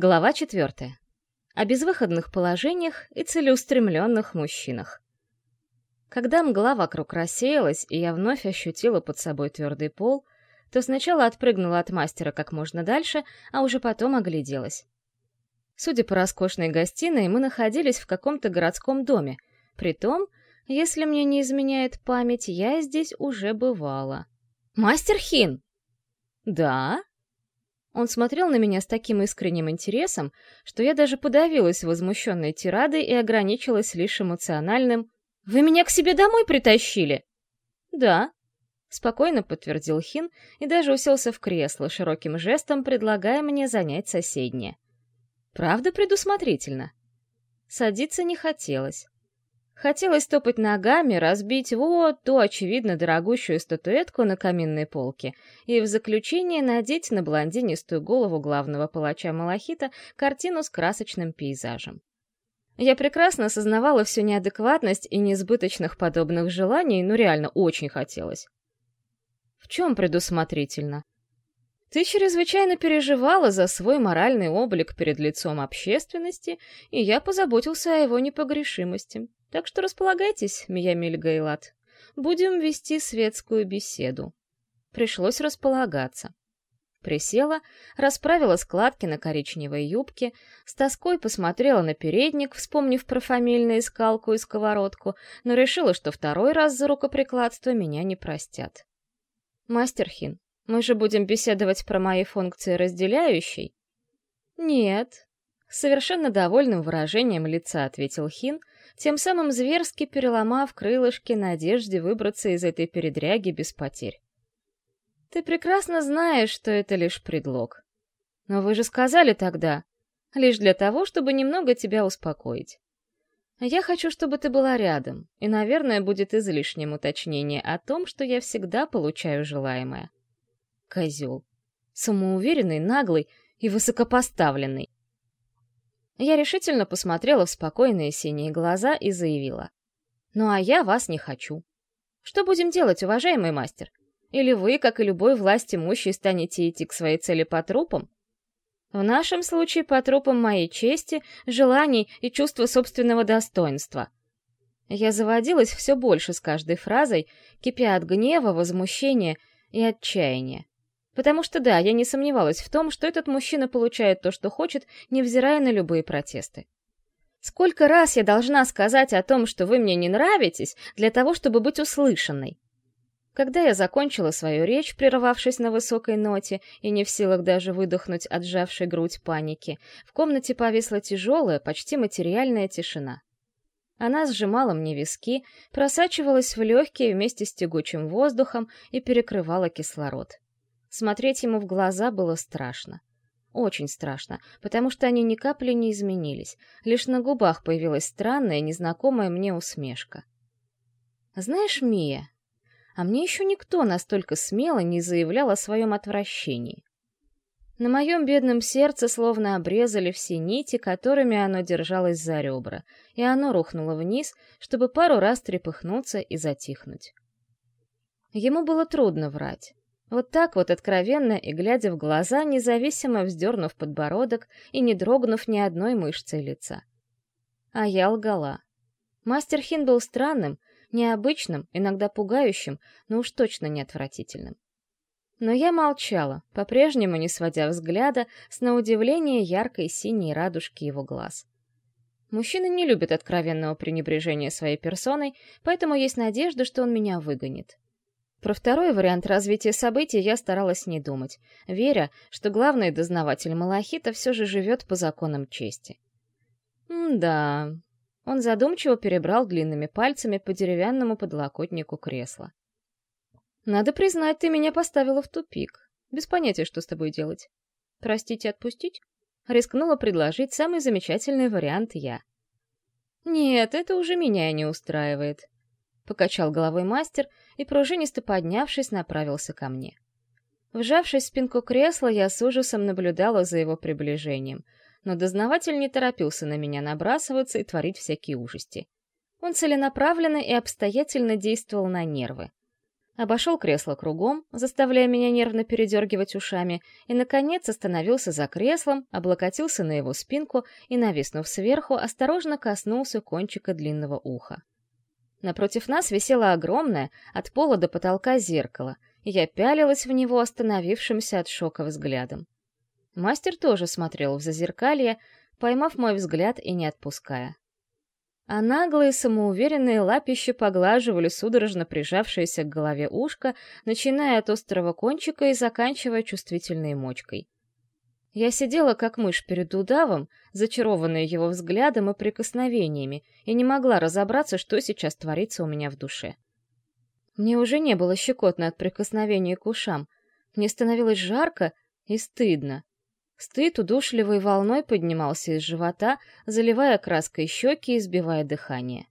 Глава четвертая. О безвыходных положениях и целеустремленных мужчинах. Когда мгла вокруг рассеялась, и я вновь ощутила под собой твердый пол, то сначала отпрыгнула от мастера как можно дальше, а уже потом огляделась. Судя по роскошной гостиной, мы находились в каком-то городском доме. Притом, если мне не изменяет память, я здесь уже бывала. «Мастер Хин!» «Да?» Он смотрел на меня с таким искренним интересом, что я даже подавилась возмущенной тирадой и ограничилась лишь эмоциональным «Вы меня к себе домой притащили?» «Да», — спокойно подтвердил Хин и даже уселся в кресло, широким жестом предлагая мне занять соседнее. «Правда предусмотрительно?» Садиться не хотелось. Хотелось топать ногами, разбить вот ту, очевидно, дорогущую статуэтку на каминной полке и в заключение надеть на блондинистую голову главного палача Малахита картину с красочным пейзажем. Я прекрасно осознавала всю неадекватность и несбыточных подобных желаний, но реально очень хотелось. В чем предусмотрительно? Ты чрезвычайно переживала за свой моральный облик перед лицом общественности, и я позаботился о его непогрешимости. Так что располагайтесь, Миямиль Гайлат. Будем вести светскую беседу. Пришлось располагаться. Присела, расправила складки на коричневой юбке, с тоской посмотрела на передник, вспомнив про фамильную скалку и сковородку, но решила, что второй раз за рукоприкладство меня не простят. «Мастер Хин, мы же будем беседовать про мои функции разделяющей?» «Нет», — совершенно довольным выражением лица ответил Хин, тем самым зверски переломав крылышки надежде выбраться из этой передряги без потерь. «Ты прекрасно знаешь, что это лишь предлог. Но вы же сказали тогда, лишь для того, чтобы немного тебя успокоить. Я хочу, чтобы ты была рядом, и, наверное, будет излишним уточнение о том, что я всегда получаю желаемое. Козел. Самоуверенный, наглый и высокопоставленный. Я решительно посмотрела в спокойные синие глаза и заявила. «Ну а я вас не хочу. Что будем делать, уважаемый мастер? Или вы, как и любой власть имущий, станете идти к своей цели по трупам? В нашем случае по трупам моей чести, желаний и чувства собственного достоинства». Я заводилась все больше с каждой фразой, кипя от гнева, возмущения и отчаяния. Потому что да, я не сомневалась в том, что этот мужчина получает то, что хочет, невзирая на любые протесты. Сколько раз я должна сказать о том, что вы мне не нравитесь, для того, чтобы быть услышанной? Когда я закончила свою речь, прервавшись на высокой ноте и не в силах даже выдохнуть от сжавшей грудь паники, в комнате повисла тяжелая, почти материальная тишина. Она сжимала мне виски, просачивалась в легкие вместе с тягучим воздухом и перекрывала кислород. Смотреть ему в глаза было страшно. Очень страшно, потому что они ни капли не изменились, лишь на губах появилась странная, незнакомая мне усмешка. «Знаешь, Мия, а мне еще никто настолько смело не заявлял о своем отвращении. На моем бедном сердце словно обрезали все нити, которыми оно держалось за ребра, и оно рухнуло вниз, чтобы пару раз трепыхнуться и затихнуть. Ему было трудно врать. Вот так вот откровенно и глядя в глаза, независимо вздернув подбородок и не дрогнув ни одной мышцей лица. А я лгала. Мастер Хин был странным, необычным, иногда пугающим, но уж точно не отвратительным. Но я молчала, по-прежнему не сводя взгляда с на удивление яркой синей радужки его глаз. Мужчины не любят откровенного пренебрежения своей персоной, поэтому есть надежда, что он меня выгонит. Про второй вариант развития событий я старалась не думать, веря, что главный дознаватель Малахита все же живет по законам чести. М-да. Он задумчиво перебрал длинными пальцами по деревянному подлокотнику кресла. Надо признать, ты меня поставила в тупик. Без понятия, что с тобой делать. Простить и отпустить? Рискнула предложить самый замечательный вариант я. Нет, это уже меня не устраивает. Покачал головой мастер и, пружинисто поднявшись, направился ко мне. Вжавшись в спинку кресла, я с ужасом наблюдала за его приближением, но дознаватель не торопился на меня набрасываться и творить всякие ужасти. Он целенаправленно и обстоятельно действовал на нервы. Обошел кресло кругом, заставляя меня нервно передергивать ушами, и, наконец, остановился за креслом, облокотился на его спинку и, нависнув сверху, осторожно коснулся кончика длинного уха. Напротив нас висело огромное, от пола до потолка зеркало, и я пялилась в него остановившимся от шока взглядом. Мастер тоже смотрел в зазеркалье, поймав мой взгляд и не отпуская а наглые самоуверенные лапища поглаживали судорожно прижавшееся к голове ушко, начиная от острого кончика и заканчивая чувствительной мочкой. Я сидела как мышь перед удавом, зачарованная его взглядом и прикосновениями, и не могла разобраться, что сейчас творится у меня в душе. Мне уже не было щекотно от прикосновения к ушам. Мне становилось жарко и стыдно. Стыд удушливой волной поднимался из живота, заливая краской щеки и сбивая дыхание.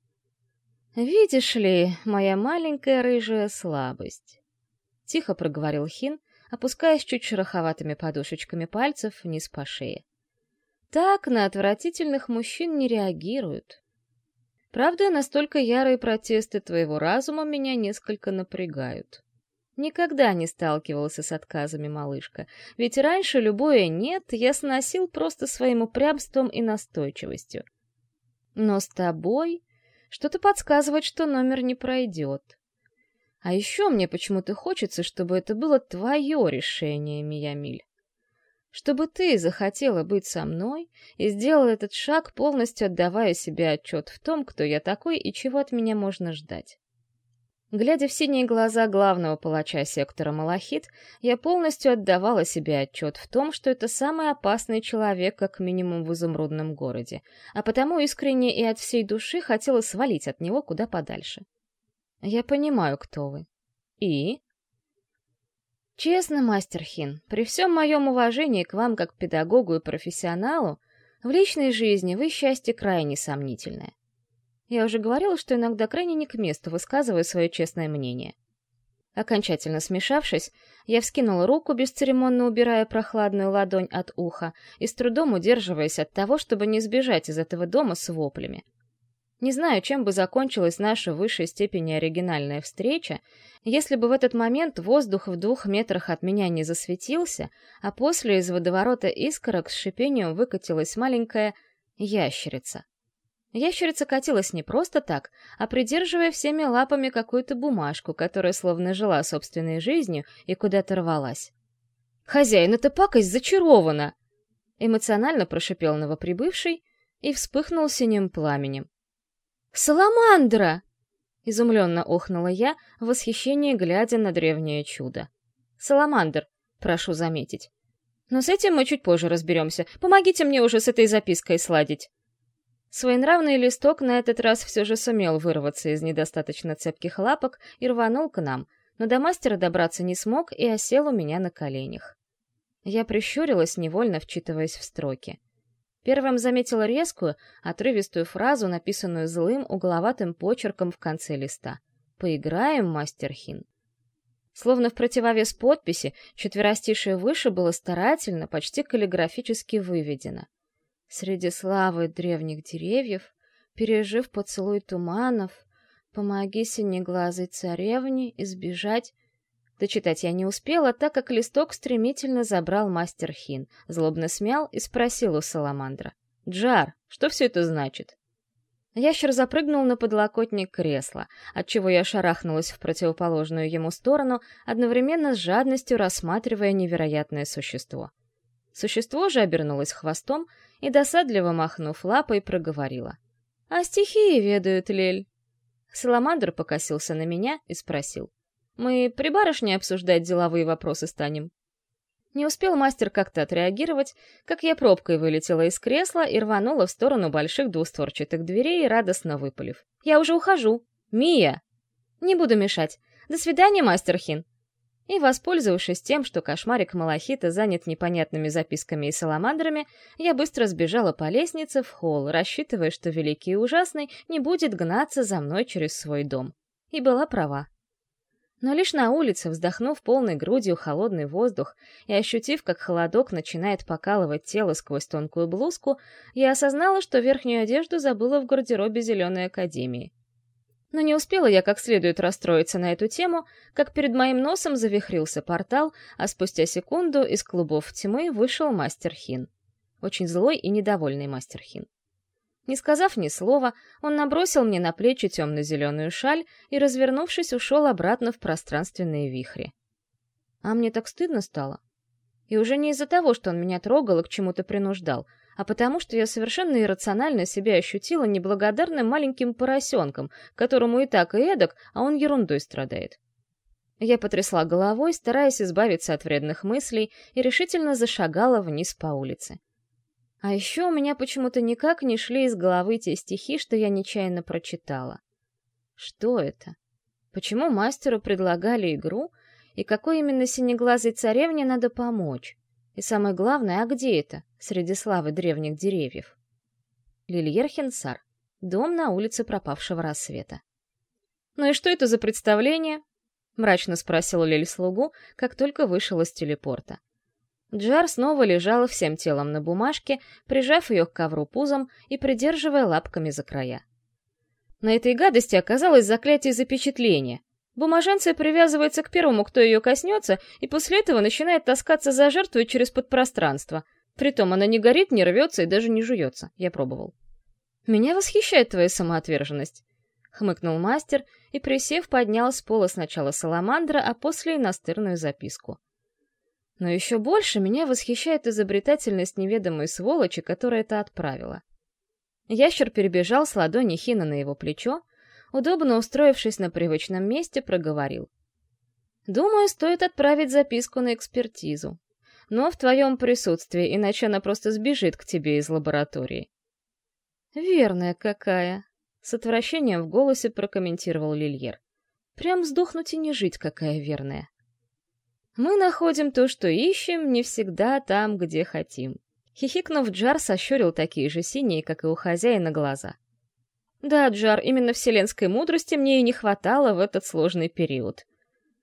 «Видишь ли, моя маленькая рыжая слабость», — тихо проговорил Хин, опускаясь чуть шероховатыми подушечками пальцев вниз по шее. «Так на отвратительных мужчин не реагируют. Правда, настолько ярые протесты твоего разума меня несколько напрягают». Никогда не сталкивался с отказами, малышка, ведь раньше любое «нет» я сносил просто своим упрямством и настойчивостью. Но с тобой что-то подсказывает, что номер не пройдет. А еще мне почему-то хочется, чтобы это было твое решение, Миямиль. Чтобы ты захотела быть со мной и сделала этот шаг, полностью отдавая себе отчет в том, кто я такой и чего от меня можно ждать. Глядя в синие глаза главного палача сектора Малахит, я полностью отдавала себе отчет в том, что это самый опасный человек, как минимум в изумрудном городе, а потому искренне и от всей души хотела свалить от него куда подальше. Я понимаю, кто вы. И? Честно, мастер Хин, при всем моем уважении к вам как педагогу и профессионалу, в личной жизни вы счастье крайне сомнительное. Я уже говорила, что иногда крайне не к месту высказываю свое честное мнение. Окончательно смешавшись, я вскинула руку, бесцеремонно убирая прохладную ладонь от уха и с трудом удерживаясь от того, чтобы не сбежать из этого дома с воплями. Не знаю, чем бы закончилась наша высшей степени оригинальная встреча, если бы в этот момент воздух в двух метрах от меня не засветился, а после из водоворота искорок с шипением выкатилась маленькая ящерица. Ящерица катилась не просто так, а придерживая всеми лапами какую-то бумажку, которая словно жила собственной жизнью и куда-то рвалась. «Хозяин, эта пакость зачарована!» Эмоционально прошипел новоприбывший и вспыхнул синим пламенем. «Саламандра!» — изумленно охнула я, в восхищении глядя на древнее чудо. «Саламандр, прошу заметить. Но с этим мы чуть позже разберемся. Помогите мне уже с этой запиской сладить». Своенравный листок на этот раз все же сумел вырваться из недостаточно цепких лапок и рванул к нам, но до мастера добраться не смог и осел у меня на коленях. Я прищурилась, невольно вчитываясь в строки. Первым заметила резкую, отрывистую фразу, написанную злым, угловатым почерком в конце листа. «Поиграем, мастер Хин». Словно в противовес подписи, четверостишее выше было старательно, почти каллиграфически выведено. Среди славы древних деревьев, пережив поцелуй туманов, помоги синеглазой царевне избежать... Дочитать я не успела, так как листок стремительно забрал мастер Хин, злобно смял и спросил у Саламандра. «Джар, что все это значит?» Ящер запрыгнул на подлокотник кресла, отчего я шарахнулась в противоположную ему сторону, одновременно с жадностью рассматривая невероятное существо. Существо же обернулось хвостом и, досадливо махнув лапой, проговорила. «А стихии ведают, Лель». Саламандр покосился на меня и спросил. «Мы при барышне обсуждать деловые вопросы станем?» Не успел мастер как-то отреагировать, как я пробкой вылетела из кресла и рванула в сторону больших двустворчатых дверей, радостно выпалив. «Я уже ухожу! Мия!» «Не буду мешать. До свидания, мастер Хин!» И, воспользовавшись тем, что кошмарик Малахита занят непонятными записками и саламандрами, я быстро сбежала по лестнице в холл, рассчитывая, что Великий и Ужасный не будет гнаться за мной через свой дом. И была права. Но лишь на улице, вздохнув полной грудью холодный воздух и ощутив, как холодок начинает покалывать тело сквозь тонкую блузку, я осознала, что верхнюю одежду забыла в гардеробе Зеленой Академии. Но не успела я как следует расстроиться на эту тему, как перед моим носом завихрился портал, а спустя секунду из клубов тьмы вышел мастер Хин. Очень злой и недовольный мастер Хин. Не сказав ни слова, он набросил мне на плечи темно-зеленую шаль и, развернувшись, ушел обратно в пространственные вихри. А мне так стыдно стало. И уже не из-за того, что он меня трогал и к чему-то принуждал, а потому что я совершенно иррационально себя ощутила неблагодарным маленьким поросенком, которому и так, и эдак, а он ерундой страдает. Я потрясла головой, стараясь избавиться от вредных мыслей, и решительно зашагала вниз по улице. А еще у меня почему-то никак не шли из головы те стихи, что я нечаянно прочитала. Что это? Почему мастеру предлагали игру, и какой именно синеглазой царевне надо помочь? И самое главное, а где это, среди славы древних деревьев? Лильер Хенсар. Дом на улице пропавшего рассвета. «Ну и что это за представление?» — мрачно спросил Лиль слугу, как только вышел из телепорта. Джар снова лежала всем телом на бумажке, прижав ее к ковру пузом и придерживая лапками за края. На этой гадости оказалось заклятие запечатления, Бумаженция привязывается к первому, кто ее коснется, и после этого начинает таскаться за жертвой через подпространство. Притом она не горит, не рвется и даже не жуется. Я пробовал. «Меня восхищает твоя самоотверженность», — хмыкнул мастер и, присев, поднял с пола сначала саламандра, а после и настырную записку. Но еще больше меня восхищает изобретательность неведомой сволочи, которая это отправила. Ящер перебежал с ладони Хина на его плечо, удобно устроившись на привычном месте, проговорил. «Думаю, стоит отправить записку на экспертизу. Но в твоем присутствии, иначе она просто сбежит к тебе из лаборатории». «Верная какая!» — с отвращением в голосе прокомментировал Лильер. «Прям сдохнуть и не жить, какая верная!» «Мы находим то, что ищем, не всегда там, где хотим». Хихикнув, Джар сощурил такие же синие, как и у хозяина, глаза. Да, Джар, именно вселенской мудрости мне и не хватало в этот сложный период.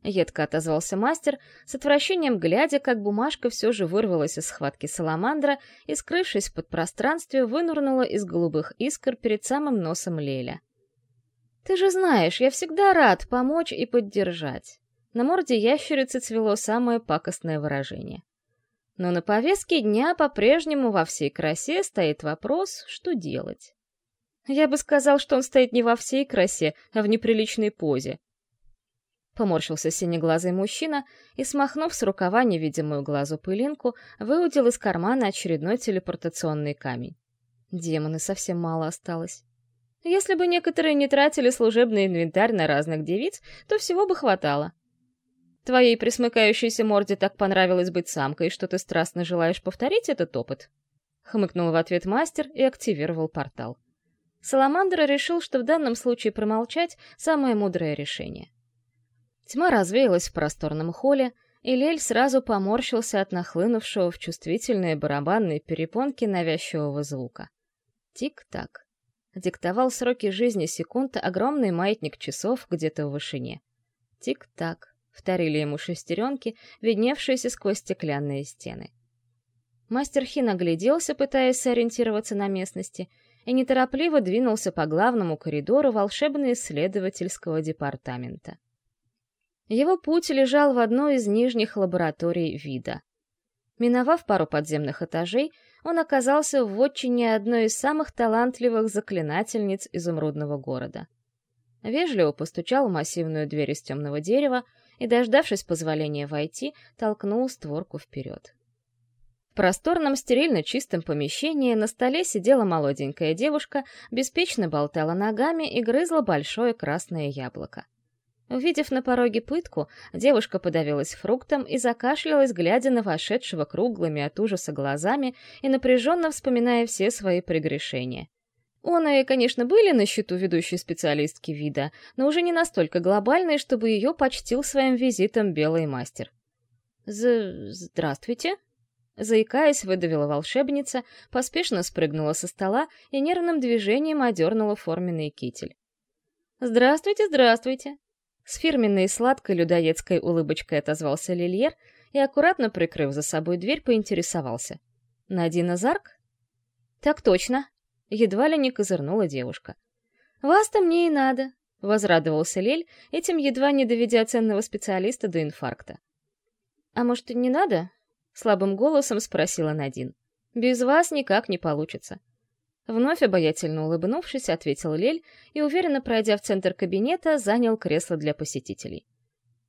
Едко отозвался мастер, с отвращением глядя, как бумажка все же вырвалась из схватки саламандра и, скрывшись в подпространстве, вынурнула из голубых искр перед самым носом Леля. «Ты же знаешь, я всегда рад помочь и поддержать». На морде ящерицы цвело самое пакостное выражение. Но на повестке дня по-прежнему во всей красе стоит вопрос, что делать. Я бы сказал, что он стоит не во всей красе, а в неприличной позе. Поморщился синеглазый мужчина и, смахнув с рукава невидимую глазу пылинку, выудил из кармана очередной телепортационный камень. Демоны совсем мало осталось. Если бы некоторые не тратили служебный инвентарь на разных девиц, то всего бы хватало. Твоей присмыкающейся морде так понравилось быть самкой, что ты страстно желаешь повторить этот опыт? Хмыкнул в ответ мастер и активировал портал. Саламандра решил, что в данном случае промолчать — самое мудрое решение. Тьма развеялась в просторном холле, и Лель сразу поморщился от нахлынувшего в чувствительные барабанные перепонки навязчивого звука. Тик-так. Диктовал сроки жизни секунд огромный маятник часов где-то в вышине. Тик-так. Вторили ему шестеренки, видневшиеся сквозь стеклянные стены. Мастер Хин огляделся, пытаясь сориентироваться на местности — и неторопливо двинулся по главному коридору волшебно-исследовательского департамента. Его путь лежал в одной из нижних лабораторий вида. Миновав пару подземных этажей, он оказался в отчине одной из самых талантливых заклинательниц изумрудного города. Вежливо постучал в массивную дверь из темного дерева и, дождавшись позволения войти, толкнул створку вперед. В просторном стерильно чистом помещении на столе сидела молоденькая девушка, беспечно болтала ногами и грызла большое красное яблоко. Увидев на пороге пытку, девушка подавилась фруктом и закашлялась, глядя на вошедшего круглыми от ужаса глазами и напряженно вспоминая все свои прегрешения. Оные, конечно, были на счету ведущей специалистки вида, но уже не настолько глобальные, чтобы ее почтил своим визитом белый мастер. «З... здравствуйте», Заикаясь, выдавила волшебница, поспешно спрыгнула со стола и нервным движением одернула форменный китель. «Здравствуйте, здравствуйте!» С фирменной сладкой людоедской улыбочкой отозвался Лильер и, аккуратно прикрыв за собой дверь, поинтересовался. «Надина Зарк?» «Так точно!» — едва ли не козырнула девушка. «Вас-то мне и надо!» — Возрадовался Лель, этим едва не доведя ценного специалиста до инфаркта. «А может, и не надо?» — слабым голосом спросила Надин. «Без вас никак не получится». Вновь обаятельно улыбнувшись, ответил Лель и, уверенно пройдя в центр кабинета, занял кресло для посетителей.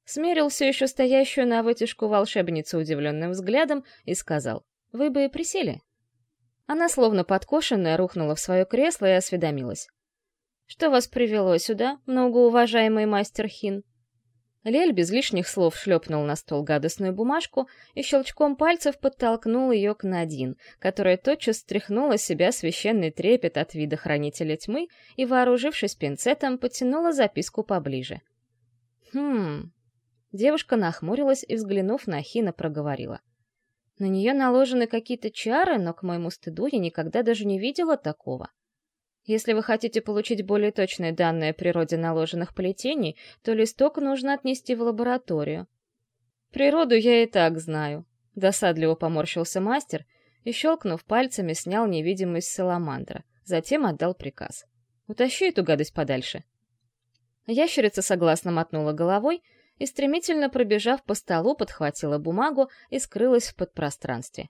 Смерил все еще стоящую на вытяжку волшебницу удивленным взглядом и сказал, «Вы бы присели». Она, словно подкошенная, рухнула в свое кресло и осведомилась. «Что вас привело сюда, многоуважаемый мастер Хин?» Лель без лишних слов шлепнул на стол гадостную бумажку и щелчком пальцев подтолкнул ее к Надин, которая тотчас стряхнула себя священный трепет от вида хранителя тьмы и, вооружившись пинцетом, потянула записку поближе. «Хм...» Девушка нахмурилась и, взглянув на Хина, проговорила. «На нее наложены какие-то чары, но, к моему стыду, я никогда даже не видела такого». Если вы хотите получить более точные данные о природе наложенных плетений, то листок нужно отнести в лабораторию. Природу я и так знаю. Досадливо поморщился мастер и, щелкнув пальцами, снял невидимость саламандра. Затем отдал приказ. «Утащи эту гадость подальше». Ящерица согласно мотнула головой и, стремительно пробежав по столу, подхватила бумагу и скрылась в подпространстве.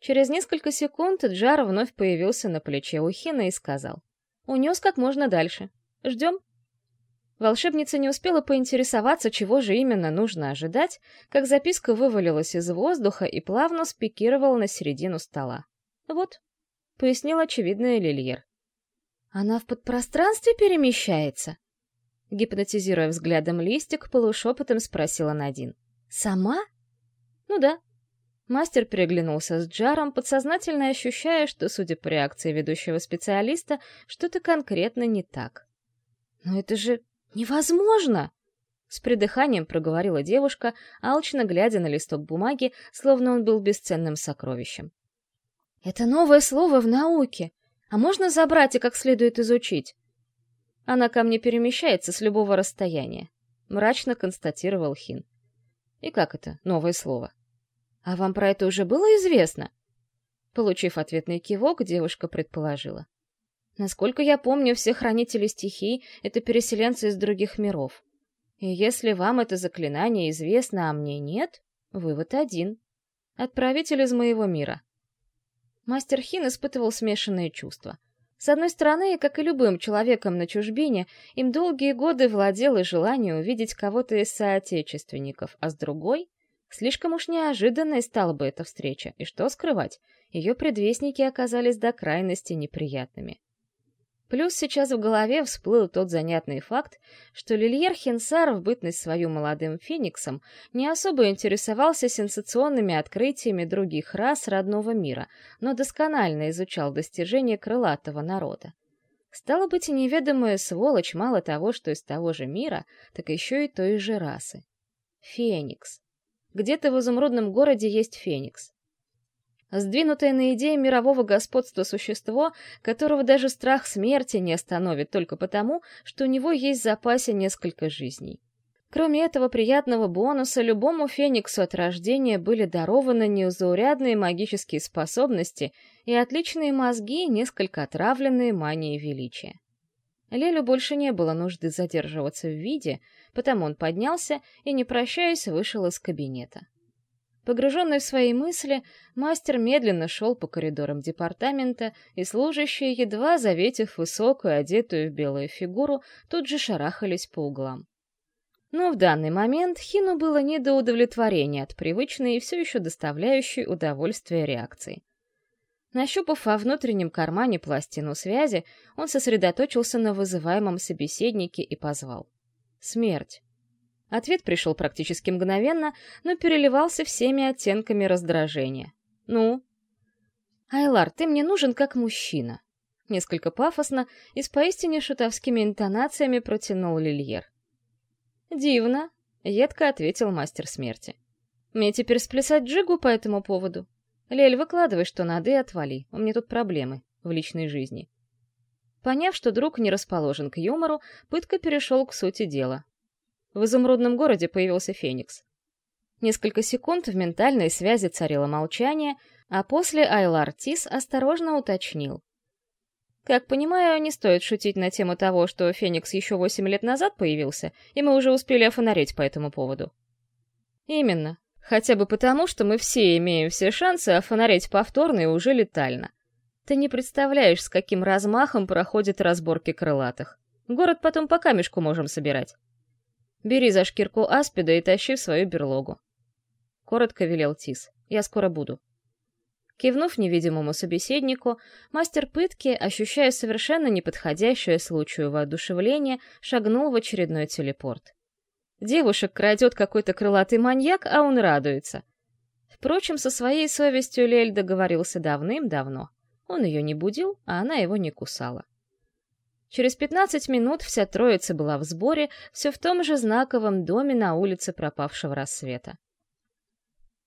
Через несколько секунд Джар вновь появился на плече у Хина и сказал. «Унес как можно дальше. Ждем?» Волшебница не успела поинтересоваться, чего же именно нужно ожидать, как записка вывалилась из воздуха и плавно спикировала на середину стола. «Вот», — пояснил очевидный Лильер. «Она в подпространстве перемещается?» Гипнотизируя взглядом листик, полушепотом спросила Надин. «Сама?» «Ну да», Мастер переглянулся с Джаром, подсознательно ощущая, что, судя по реакции ведущего специалиста, что-то конкретно не так. «Но это же невозможно!» С придыханием проговорила девушка, алчно глядя на листок бумаги, словно он был бесценным сокровищем. «Это новое слово в науке, а можно забрать и как следует изучить?» «Она ко мне перемещается с любого расстояния», — мрачно констатировал Хин. «И как это, новое слово?» «А вам про это уже было известно?» Получив ответный кивок, девушка предположила. «Насколько я помню, все хранители стихий — это переселенцы из других миров. И если вам это заклинание известно, а мне нет, вывод один. Отправитель из моего мира». Мастер Хин испытывал смешанные чувства. С одной стороны, как и любым человеком на чужбине, им долгие годы владело желание увидеть кого-то из соотечественников, а с другой — Слишком уж неожиданной стала бы эта встреча, и что скрывать, ее предвестники оказались до крайности неприятными. Плюс сейчас в голове всплыл тот занятный факт, что Лильер Хинсар в бытность свою молодым фениксом не особо интересовался сенсационными открытиями других рас родного мира, но досконально изучал достижения крылатого народа. Стало быть, неведомая сволочь мало того, что из того же мира, так еще и той же расы. Феникс. Где-то в изумрудном городе есть Феникс. Сдвинутое на идее мирового господства существо, которого даже страх смерти не остановит только потому, что у него есть в запасе несколько жизней. Кроме этого приятного бонуса, любому Фениксу от рождения были дарованы неузаурядные магические способности и отличные мозги, несколько отравленные манией величия. Лелю больше не было нужды задерживаться в виде, потому он поднялся и, не прощаясь, вышел из кабинета. Погруженный в свои мысли, мастер медленно шел по коридорам департамента, и служащие, едва заветив высокую, одетую в белую фигуру, тут же шарахались по углам. Но в данный момент Хину было не до удовлетворения от привычной и все еще доставляющей удовольствие реакции. Нащупав во внутреннем кармане пластину связи, он сосредоточился на вызываемом собеседнике и позвал. «Смерть». Ответ пришел практически мгновенно, но переливался всеми оттенками раздражения. «Ну?» «Айлар, ты мне нужен как мужчина», — несколько пафосно и с поистине шутовскими интонациями протянул Лильер. «Дивно», — едко ответил мастер смерти. «Мне теперь сплясать джигу по этому поводу?» «Лель, выкладывай, что надо, и отвали. У меня тут проблемы в личной жизни». Поняв, что друг не расположен к юмору, Пытка перешел к сути дела. В изумрудном городе появился Феникс. Несколько секунд в ментальной связи царило молчание, а после Айлар Тис осторожно уточнил. Как понимаю, не стоит шутить на тему того, что Феникс еще восемь лет назад появился, и мы уже успели офонарить по этому поводу. Именно. Хотя бы потому, что мы все имеем все шансы офонарить повторно и уже летально. Ты не представляешь, с каким размахом проходят разборки крылатых. Город потом по камешку можем собирать. Бери за шкирку аспида и тащи в свою берлогу. Коротко велел Тис. Я скоро буду. Кивнув невидимому собеседнику, мастер пытки, ощущая совершенно неподходящее случаю воодушевление, шагнул в очередной телепорт. Девушек крадет какой-то крылатый маньяк, а он радуется. Впрочем, со своей совестью Лель договорился давным-давно. Он ее не будил, а она его не кусала. Через пятнадцать минут вся троица была в сборе, все в том же знаковом доме на улице пропавшего рассвета.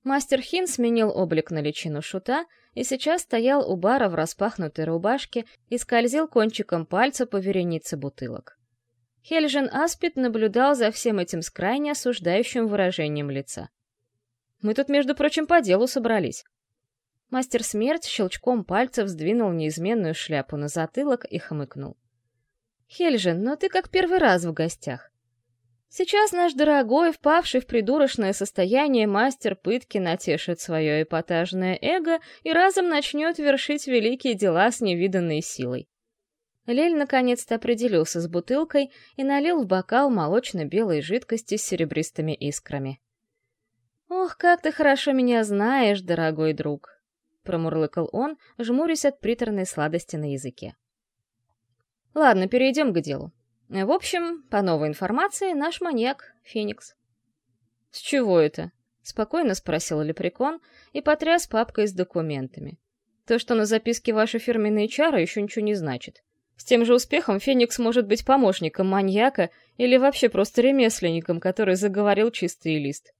Мастер Хин сменил облик на личину шута и сейчас стоял у бара в распахнутой рубашке и скользил кончиком пальца по веренице бутылок. Хельжин Аспид наблюдал за всем этим с крайне осуждающим выражением лица. «Мы тут, между прочим, по делу собрались». Мастер Смерть щелчком пальцев сдвинул неизменную шляпу на затылок и хмыкнул. «Хельжин, но ты как первый раз в гостях. Сейчас наш дорогой, впавший в придурочное состояние мастер пытки натешит свое эпатажное эго и разом начнет вершить великие дела с невиданной силой. Лель наконец-то определился с бутылкой и налил в бокал молочно-белой жидкости с серебристыми искрами. «Ох, как ты хорошо меня знаешь, дорогой друг!» — промурлыкал он, жмурясь от приторной сладости на языке. «Ладно, перейдем к делу. В общем, по новой информации, наш маньяк — Феникс. «С чего это?» — спокойно спросил Лепрекон и потряс папкой с документами. «То, что на записке ваши фирменные чары, еще ничего не значит. С тем же успехом Феникс может быть помощником маньяка или вообще просто ремесленником, который заговорил чистый лист.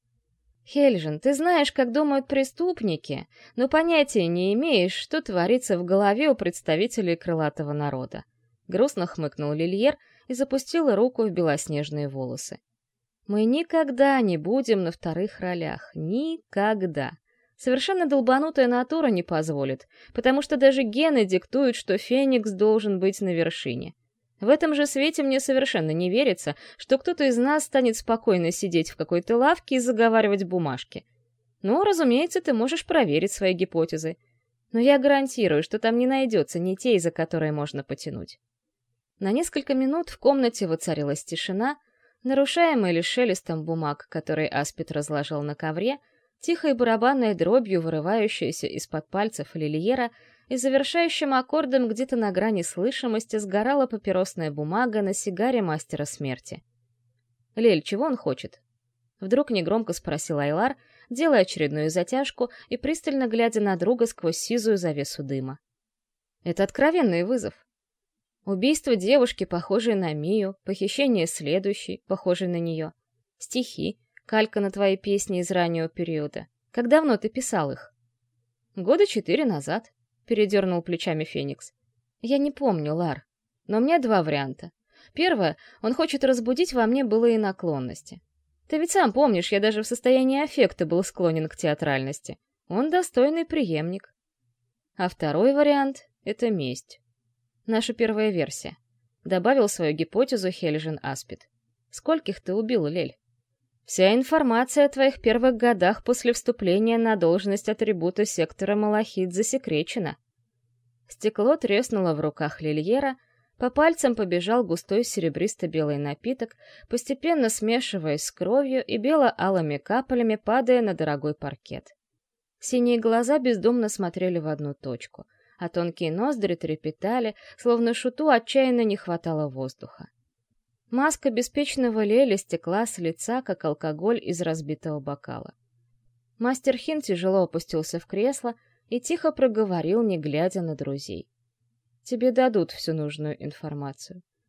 Хельжин, ты знаешь, как думают преступники, но понятия не имеешь, что творится в голове у представителей крылатого народа. Грустно хмыкнул Лильер — и запустила руку в белоснежные волосы. Мы никогда не будем на вторых ролях. Никогда. Совершенно долбанутая натура не позволит, потому что даже гены диктуют, что Феникс должен быть на вершине. В этом же свете мне совершенно не верится, что кто-то из нас станет спокойно сидеть в какой-то лавке и заговаривать бумажки. Ну, разумеется, ты можешь проверить свои гипотезы. Но я гарантирую, что там не найдется ни те, за которые можно потянуть. На несколько минут в комнате воцарилась тишина, нарушаемая лишь шелестом бумаг, который Аспид разложил на ковре, тихой барабанной дробью, вырывающейся из-под пальцев Лильера, и завершающим аккордом где-то на грани слышимости сгорала папиросная бумага на сигаре мастера смерти. «Лель, чего он хочет?» Вдруг негромко спросил Айлар, делая очередную затяжку и пристально глядя на друга сквозь сизую завесу дыма. «Это откровенный вызов. Убийство девушки, похожей на Мию, похищение следующей, похожей на нее. Стихи, калька на твои песни из раннего периода. Как давно ты писал их? Года четыре назад, передернул плечами Феникс. Я не помню, Лар. Но у меня два варианта. Первое, он хочет разбудить во мне былые наклонности. Ты ведь сам помнишь, я даже в состоянии аффекта был склонен к театральности. Он достойный преемник. А второй вариант — это месть. Наша первая версия. Добавил свою гипотезу Хельжин Аспид. Скольких ты убил, Лель? Вся информация о твоих первых годах после вступления на должность атрибута сектора Малахит засекречена. Стекло треснуло в руках Лильера, по пальцам побежал густой серебристо-белый напиток, постепенно смешиваясь с кровью и бело-алыми каплями, падая на дорогой паркет. Синие глаза бездумно смотрели в одну точку — а тонкие ноздри трепетали, словно шуту отчаянно не хватало воздуха. Маска беспечного Лели стекла с лица, как алкоголь из разбитого бокала. Мастер Хин тяжело опустился в кресло и тихо проговорил, не глядя на друзей. «Тебе дадут всю нужную информацию.